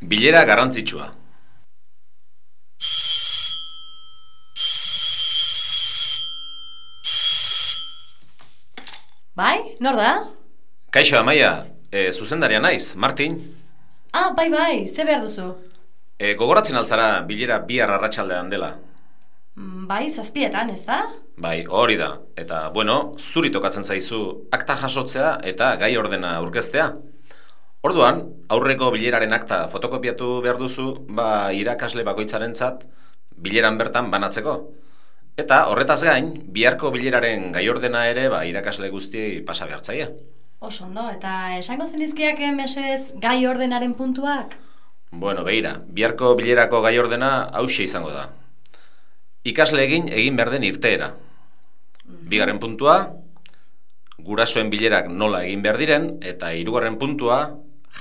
Bilera garrantzitsua. Bai, nor da? Kaixo, Amaia, e, zuzendaria naiz, Martin. Ah, bai, bai, ze behar duzu? E, gogoratzen altzara bilera bihar arratsaldean dela. Mm, Bai, zazpietan, ez da? Bai, hori da. Eta, bueno, zuri tokatzen zaizu akta jasotzea eta gai ordena aurkeztea. Orduan, aurreko bileraren akta fotokopiatu behar duzu, ba, irakasle bakoitzarentzat bileran bertan banatzeko. Eta horretaz gain, biharko bileraren gai ordena ere ba, irakasle guztiei pasa behartzaia. Oso ondo, eta esango zenizkiak mesez gai ordenaren puntuak? Bueno, behira, biharko bilerako gai ordena hauxe izango da. Ikasle egin egin behar den irteera. Bigarren puntua, gurasoen bilerak nola egin behar diren, eta hirugarren puntua,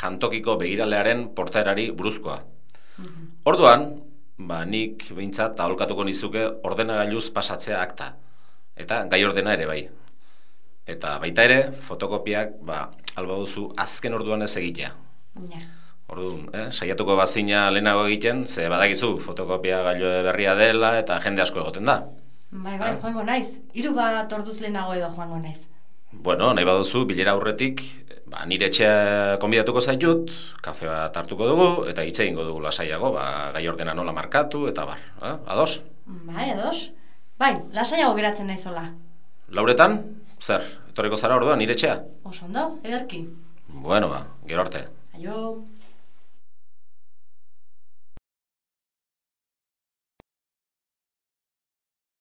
jantokiko begiralearen portaerari buruzkoa. Orduan, ba, nik behintzat aholkatuko nizuke ordenagailuz pasatzea akta. Eta gai ordena ere bai. Eta baita ere, fotokopiak, ba, alba duzu azken orduan ez egitea. Ja. Orduan, eh, saiatuko bazina lehenago egiten, ze badakizu fotokopia gailu berria dela eta jende asko egoten da. Bai, bai, joango naiz. Hiru bat orduz lehenago edo joango naiz. Bueno, nahi baduzu, bilera aurretik, ba, nire etxea konbidatuko zaitut, kafe bat hartuko dugu, eta hitz egingo dugu lasaiago, ba, gai ordena nola markatu, eta bar, eh? ados? Bai, ados? Bai, lasaiago geratzen naizola. Lauretan, zer, etorriko zara orduan nire etxea? Oso ondo, ederki. Bueno, ba, gero arte. Aio.